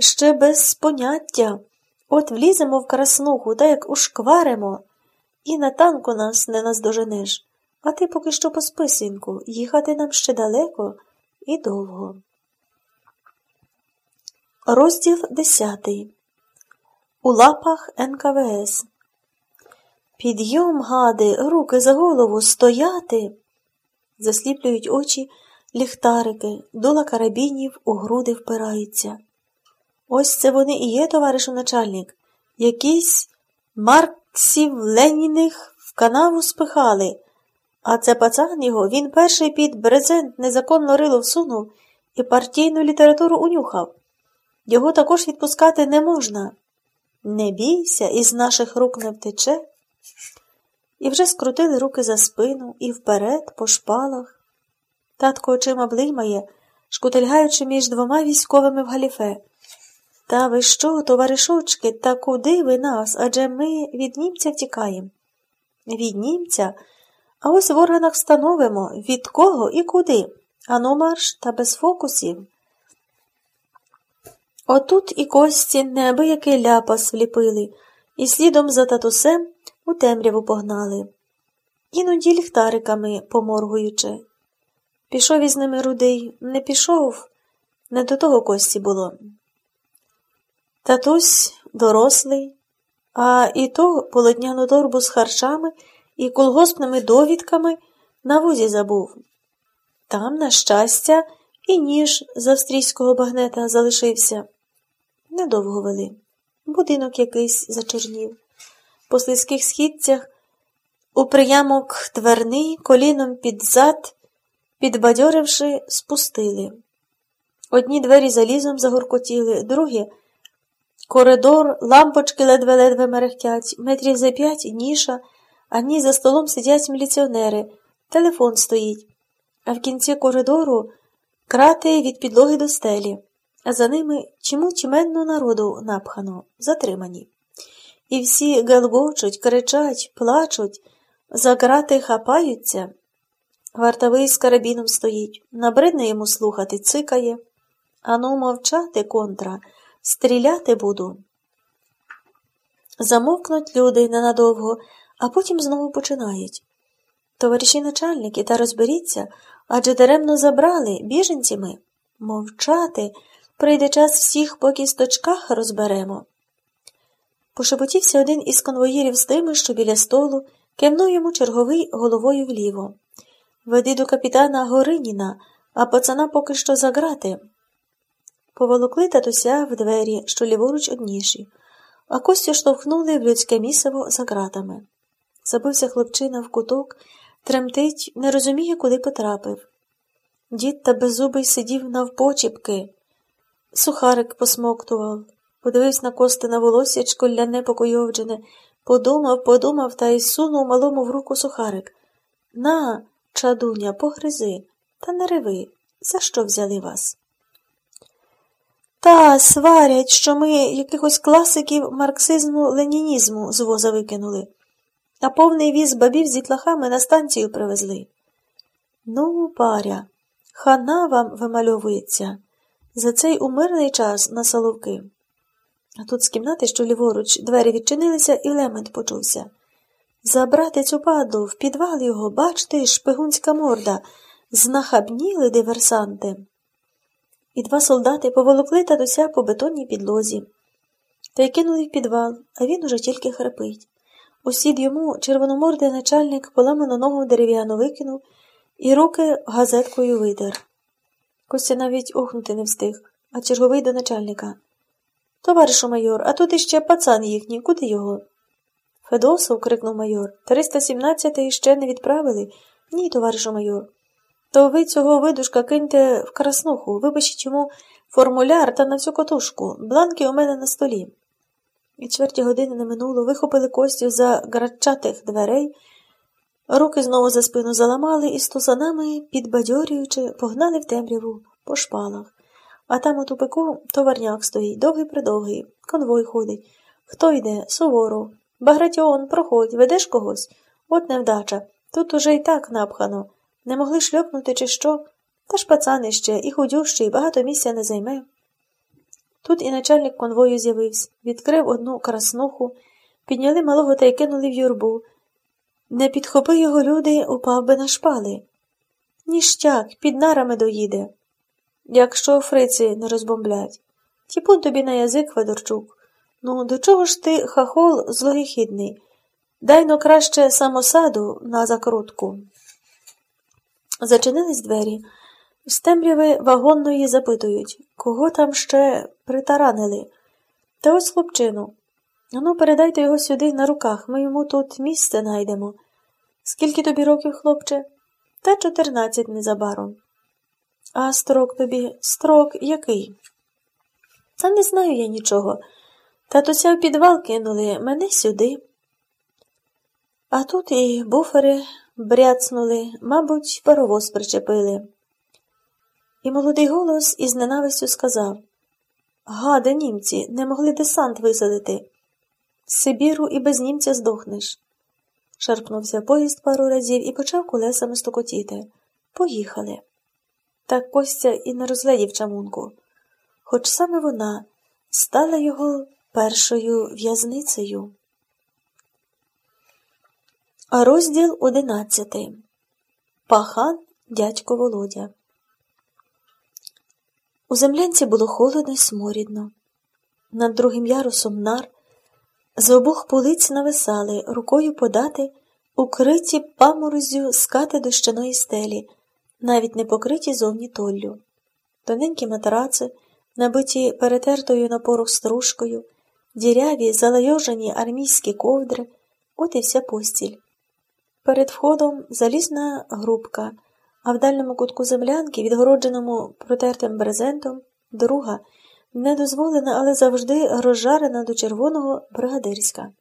ще без поняття. От вліземо в краснуху, та як ушкваримо, і на танку нас не наздоженеш. А ти поки що поспи, синку, їхати нам ще далеко і довго. Розділ десятий. У лапах НКВС. Підйом, гади, руки за голову, стояти. Засліплюють очі ліхтарики, дула карабінів у груди впираються. Ось це вони і є, товаришу начальник. Якісь Марксів Леніних в канаву спихали, а це пацан його, він перший під брезент незаконно рило всунув і партійну літературу унюхав. Його також відпускати не можна. Не бійся, із наших рук не втече. І вже скрутили руки за спину і вперед, по шпалах. Татко очима блимає, шкутильгаючи між двома військовими в галіфе. Та ви що, товаришочки, та куди ви нас? Адже ми від німця втікаємо. Від німця? А ось в органах встановимо, від кого і куди. Ану марш та без фокусів. Отут і кості неабиякий ляпас вліпили, і слідом за татусем у темряву погнали. Іноді ліхтариками поморгуючи. Пішов із ними рудий, не пішов, не до того кості було. Татусь дорослий, а і то полотняну торбу з харчами і колгоспними довідками на возі забув. Там, на щастя, і ніж з австрійського багнета залишився. Недовго вели. Будинок якийсь зачернів. По слизьких східцях у приямок тверний, коліном під зад, підбадьоривши, спустили. Одні двері залізом загоркотіли, другі коридор, лампочки ледве-ледве мерехтять, метрів за п'ять ніша, а в ній за столом сидять міліціонери, телефон стоїть, а в кінці коридору крати від підлоги до стелі а за ними чому чименно народу напхано, затримані. І всі галгочуть, кричать, плачуть, за грати хапаються. Вартовий з карабіном стоїть, набридне йому слухати, цикає. Ану, мовчати, контра, стріляти буду. Замовкнуть люди ненадовго, а потім знову починають. Товариші начальники, та розберіться, адже даремно забрали біженцями. Мовчати. Прийде час всіх по кісточках розберемо. Пошепотівся один із конвоїрів з тими, що біля столу, кивнув йому черговий головою вліво. Веди до капітана Гориніна, а пацана поки що заграти. Поволокли татуся в двері, що ліворуч одніші, а Костю штовхнули в людське місиво за ґратами. Забився хлопчина в куток, тремтить, не розуміє, куди потрапив. Дід та беззубий сидів навпочіпки. Сухарик посмоктував, подивився на костине волосячко ляне покойовджене, подумав, подумав та й сунув малому в руку сухарик. На, чадуня, погризи, та не реви. За що взяли вас? Та сварять, що ми якихось класиків марксизму ленінізму з воза викинули, а повний віз бабів з дітлахами на станцію привезли. Ну, паря, хана вам вимальовується. За цей умирний час на соловки. А тут з кімнати, що ліворуч, двері відчинилися, і лемент почувся. Забрати цю падлу, в підвал його, бачте, шпигунська морда, знахабніли диверсанти. І два солдати поволокли татуся по бетонній підлозі. Та й кинули в підвал, а він уже тільки храпить. Усід йому червономордий начальник поламану ногу дерев'яну викинув і руки газеткою видер. Костя навіть охнути не встиг, а черговий до начальника. Товаришу майор, а тут іще пацан їхній, куди його? Федосов, крикнув майор. Триста сімнадцятий ще не відправили? Ні, товаришу майор. То ви цього видушка киньте в краснуху, випишіть йому формуляр та на всю котушку. Бланки у мене на столі. І чверті години не минуло, вихопили Костю за грачатих дверей. Руки знову за спину заламали і стусанами, підбадьорюючи, погнали в темряву по шпалах. А там у тупику товарняк стоїть, довгий придовгий, конвой ходить. Хто йде? Суворов. Багратіон, проходь, ведеш когось? От невдача. Тут уже й так напхано. Не могли шльопнути, чи що? Та ж пацан іще, і худющий, багато місця не займе. Тут і начальник конвою з'явився, відкрив одну краснуху, підняли малого та й кинули в юрбу. Не підхопи його люди, упав би на шпали. Ніштяк, під нарами доїде. Якщо фриці не розбомблять. Тіпун тобі на язик, Федорчук. Ну, до чого ж ти, хахол, злогихідний? Дай но краще самосаду на закрутку. Зачинились двері. З темряви вагонної запитують, кого там ще притаранили. Та ось хлопчину. Ну, передайте його сюди на руках, ми йому тут місце найдемо. Скільки тобі років, хлопче? Та чотирнадцять незабаром. А строк тобі, строк який? Та не знаю я нічого. Татуся в підвал кинули мене сюди. А тут і буфери бряцнули, мабуть, паровоз причепили. І молодий голос із ненавистю сказав Гаде, німці, не могли десант висадити. Сибіру і без німця здохнеш. Шарпнувся поїзд пару разів і почав колесами стукотіти. Поїхали. Так Костя і не розглядів чамунку, хоч саме вона стала його першою в'язницею. Розділ одинадцятий Пахан дядько Володя. У землянці було холодно й сморідно. Над другим ярусом нар з обох полиць нависали, рукою подати, укриті паморозю скати дощаної стелі, навіть не покриті зовні толлю. Тоненькі матраци, набиті перетертою на порох стружкою, діряві, залайожені армійські ковдри, от і вся постіль. Перед входом залізна грубка, а в дальньому кутку землянки, відгородженому протертим брезентом, друга, недозволена, але завжди розжарена до червоного бригадирська.